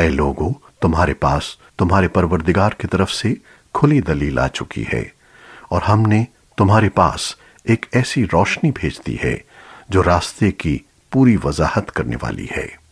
ए लोगो, तुम्हारे पास, तुम्हारे परवरदिगार की तरफ़ से खुली दलील आ चुकी है। और हमने तुम्हारे पास एक ऐसी रोशनी भेज दी है, जो रास्ते की पूरी वजाहत करने वाली है।